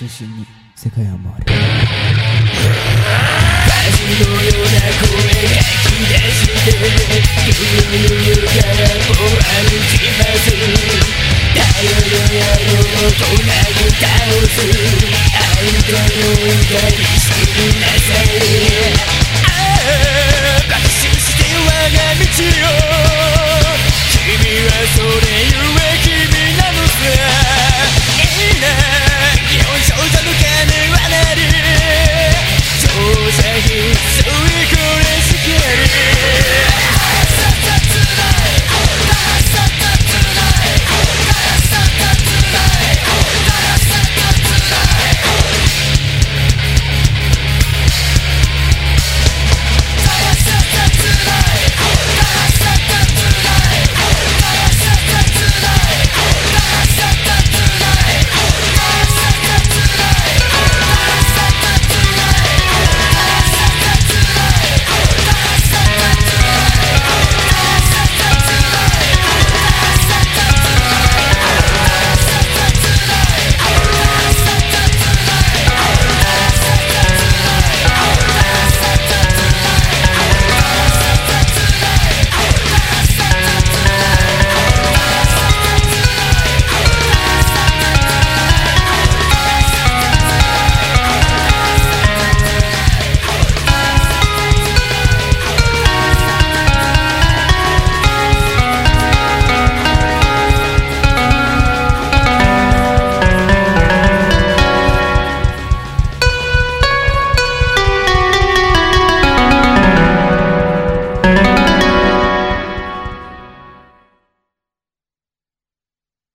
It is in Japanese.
世界は回る。火事のような声がき出して夜からも歩きます頼陽のろうとな倒すあんたの怒り知な